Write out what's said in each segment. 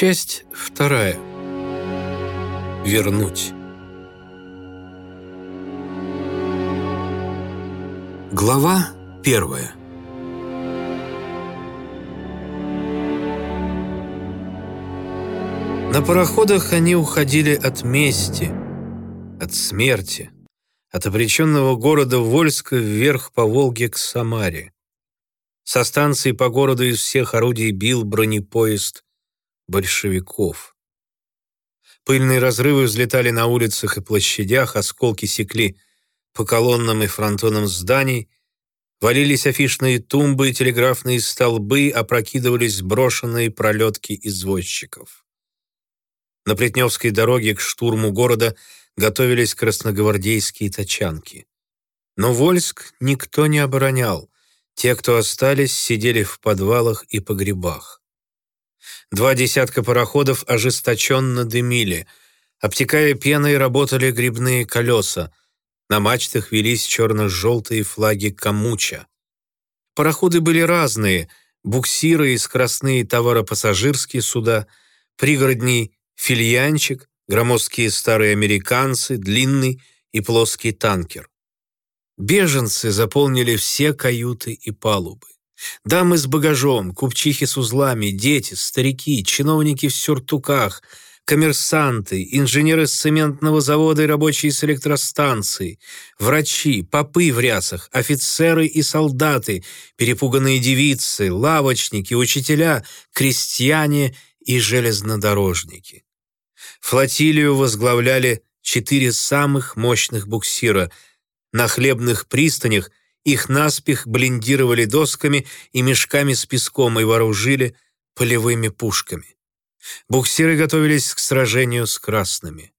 Часть вторая. Вернуть. Глава первая. На пароходах они уходили от мести, от смерти, от обреченного города Вольска вверх по Волге к Самаре. Со станции по городу из всех орудий бил бронепоезд большевиков. Пыльные разрывы взлетали на улицах и площадях, осколки секли по колоннам и фронтонам зданий, валились афишные тумбы и телеграфные столбы, опрокидывались брошенные пролетки извозчиков. На Плетневской дороге к штурму города готовились красногвардейские тачанки. Но Вольск никто не оборонял. Те, кто остались, сидели в подвалах и погребах. Два десятка пароходов ожесточенно дымили. Обтекая пеной, работали грибные колеса. На мачтах велись черно-желтые флаги Камуча. Пароходы были разные. Буксиры и скоростные товаропассажирские суда, пригородний фильянчик, громоздкие старые американцы, длинный и плоский танкер. Беженцы заполнили все каюты и палубы. Дамы с багажом, купчихи с узлами, дети, старики, чиновники в сюртуках, коммерсанты, инженеры с цементного завода и рабочие с электростанции, врачи, попы в рясах, офицеры и солдаты, перепуганные девицы, лавочники, учителя, крестьяне и железнодорожники. Флотилию возглавляли четыре самых мощных буксира. На хлебных пристанях их наспех блиндировали досками и мешками с песком и вооружили полевыми пушками. Буксиры готовились к сражению с красными.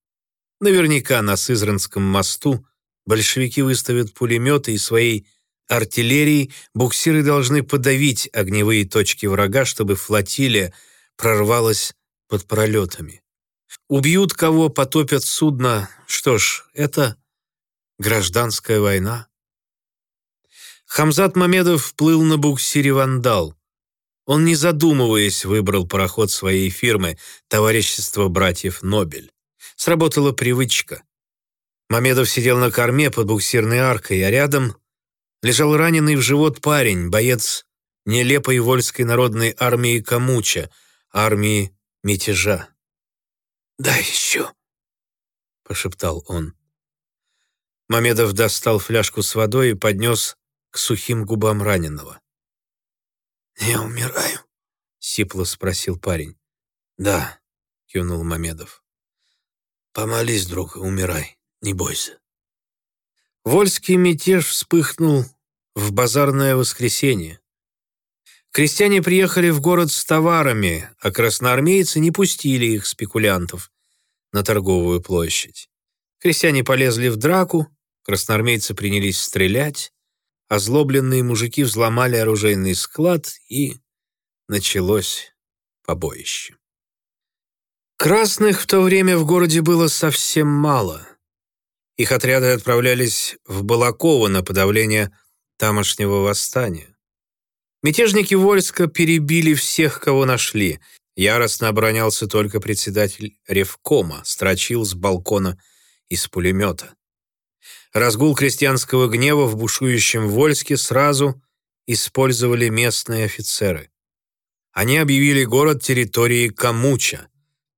Наверняка на Сызранском мосту большевики выставят пулеметы и своей артиллерией буксиры должны подавить огневые точки врага, чтобы флотилия прорвалась под пролетами. Убьют кого, потопят судно. Что ж, это гражданская война. Хамзат Мамедов плыл на буксире «Вандал». Он, не задумываясь, выбрал пароход своей фирмы «Товарищество братьев Нобель». Сработала привычка. Мамедов сидел на корме под буксирной аркой, а рядом лежал раненый в живот парень, боец нелепой вольской народной армии Камуча, армии мятежа. «Дай еще», — пошептал он. Мамедов достал фляжку с водой и поднес к сухим губам раненого. «Я умираю?» — сипло спросил парень. «Да», — кивнул Мамедов. «Помолись, друг, умирай, не бойся». Вольский мятеж вспыхнул в базарное воскресенье. Крестьяне приехали в город с товарами, а красноармейцы не пустили их, спекулянтов, на торговую площадь. Крестьяне полезли в драку, красноармейцы принялись стрелять, озлобленные мужики взломали оружейный склад, и началось побоище. Красных в то время в городе было совсем мало. Их отряды отправлялись в Балаково на подавление тамошнего восстания. Мятежники Вольска перебили всех, кого нашли. Яростно оборонялся только председатель Ревкома, строчил с балкона из пулемета. Разгул крестьянского гнева в бушующем Вольске сразу использовали местные офицеры. Они объявили город территорией Камуча,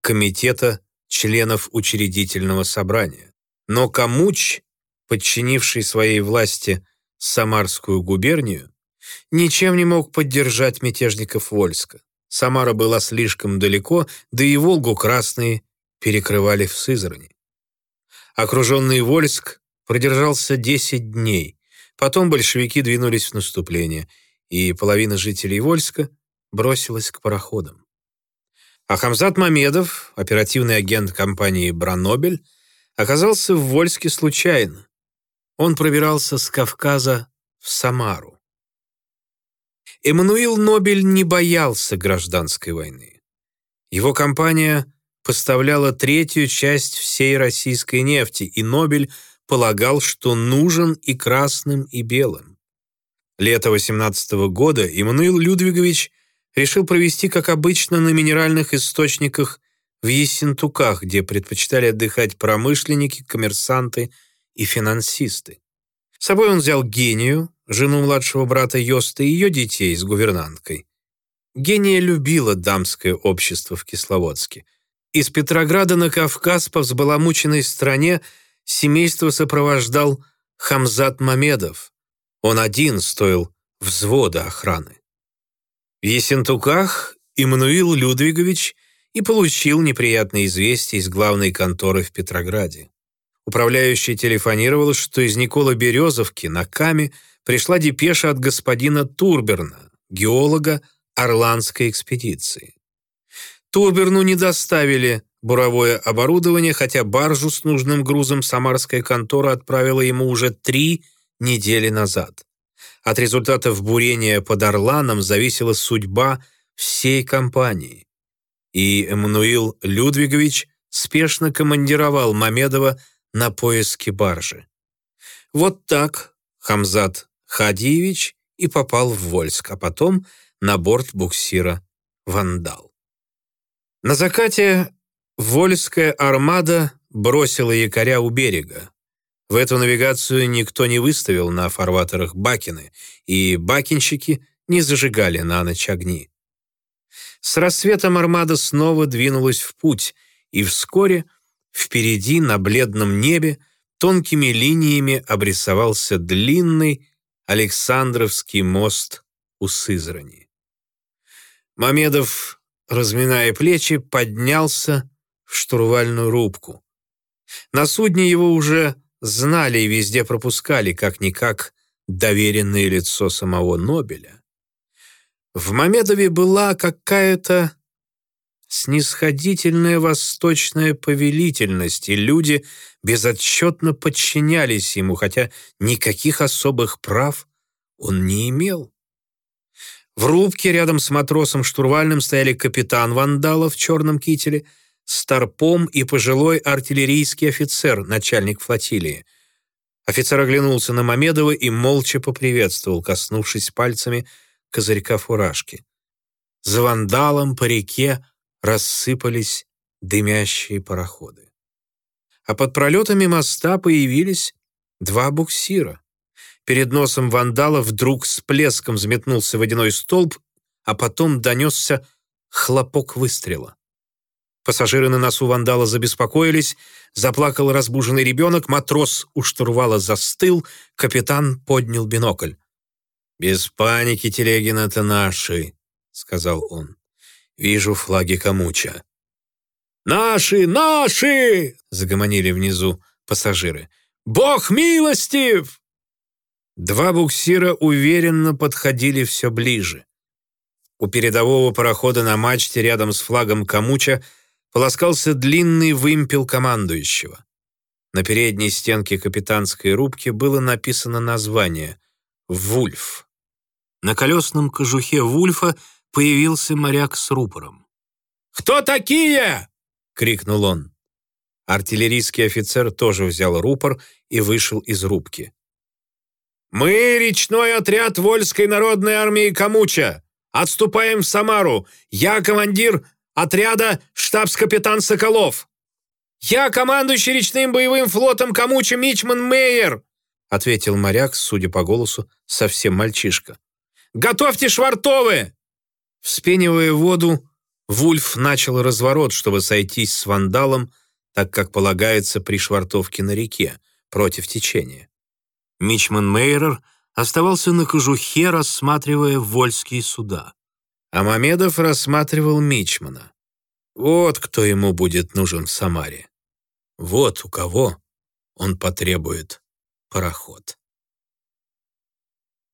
комитета членов учредительного собрания. Но Камуч, подчинивший своей власти Самарскую губернию, ничем не мог поддержать мятежников Вольска. Самара была слишком далеко, да и Волгу красные перекрывали в Сызрани. Окруженный Вольск продержался 10 дней. Потом большевики двинулись в наступление, и половина жителей Вольска бросилась к пароходам. А Хамзат Мамедов, оперативный агент компании «Бранобель», оказался в Вольске случайно. Он пробирался с Кавказа в Самару. Эммануил Нобель не боялся гражданской войны. Его компания поставляла третью часть всей российской нефти, и Нобель полагал, что нужен и красным, и белым. Лето 18 -го года Эммануил Людвигович решил провести, как обычно, на минеральных источниках в Ессентуках, где предпочитали отдыхать промышленники, коммерсанты и финансисты. С собой он взял Гению, жену младшего брата Йоста и ее детей с гувернанткой. Гения любила дамское общество в Кисловодске. Из Петрограда на Кавказ по взбаламученной стране семейство сопровождал Хамзат Мамедов. Он один стоил взвода охраны. В Ессентуках Иммануил Людвигович и получил неприятное известие из главной конторы в Петрограде. Управляющий телефонировал, что из Никола Березовки на Каме пришла депеша от господина Турберна, геолога Орландской экспедиции. Турберну не доставили буровое оборудование, хотя баржу с нужным грузом самарская контора отправила ему уже три недели назад. От результатов бурения под Орланом зависела судьба всей компании. И Эммануил Людвигович спешно командировал Мамедова на поиски баржи. Вот так Хамзат Хадиевич и попал в Вольск, а потом на борт буксира «Вандал». На закате Вольская армада бросила якоря у берега. В эту навигацию никто не выставил на фарватерах бакины, и бакинщики не зажигали на ночь огни. С рассветом армада снова двинулась в путь, и вскоре впереди на бледном небе тонкими линиями обрисовался длинный Александровский мост у Сызрани. Мамедов, разминая плечи, поднялся в штурвальную рубку. На судне его уже знали и везде пропускали, как-никак, доверенное лицо самого Нобеля. В Мамедове была какая-то снисходительная восточная повелительность, и люди безотчетно подчинялись ему, хотя никаких особых прав он не имел. В рубке рядом с матросом штурвальным стояли капитан Вандала в черном кителе, старпом и пожилой артиллерийский офицер, начальник флотилии. Офицер оглянулся на Мамедова и молча поприветствовал, коснувшись пальцами козырька фуражки. За вандалом по реке рассыпались дымящие пароходы. А под пролетами моста появились два буксира. Перед носом вандала вдруг с плеском взметнулся водяной столб, а потом донесся хлопок выстрела. Пассажиры на носу вандала забеспокоились, заплакал разбуженный ребенок, матрос у штурвала застыл, капитан поднял бинокль. «Без паники, Телегин, это наши», — сказал он. «Вижу флаги Камуча». «Наши! Наши!» — загомонили внизу пассажиры. «Бог милостив!» Два буксира уверенно подходили все ближе. У передового парохода на мачте рядом с флагом Камуча полоскался длинный вымпел командующего. На передней стенке капитанской рубки было написано название «Вульф». На колесном кожухе Вульфа появился моряк с рупором. «Кто такие?» — крикнул он. Артиллерийский офицер тоже взял рупор и вышел из рубки. «Мы речной отряд Вольской народной армии Камуча. Отступаем в Самару. Я командир отряда штабс-капитан Соколов. Я командующий речным боевым флотом Камуча Мичман Мейер», ответил моряк, судя по голосу, совсем мальчишка. Готовьте швартовы!» Вспенивая воду, Вульф начал разворот, чтобы сойтись с вандалом, так как полагается при швартовке на реке, против течения. Мичман Мейерер оставался на кожухе, рассматривая вольские суда. А Мамедов рассматривал Мичмана. Вот кто ему будет нужен в Самаре. Вот у кого он потребует пароход.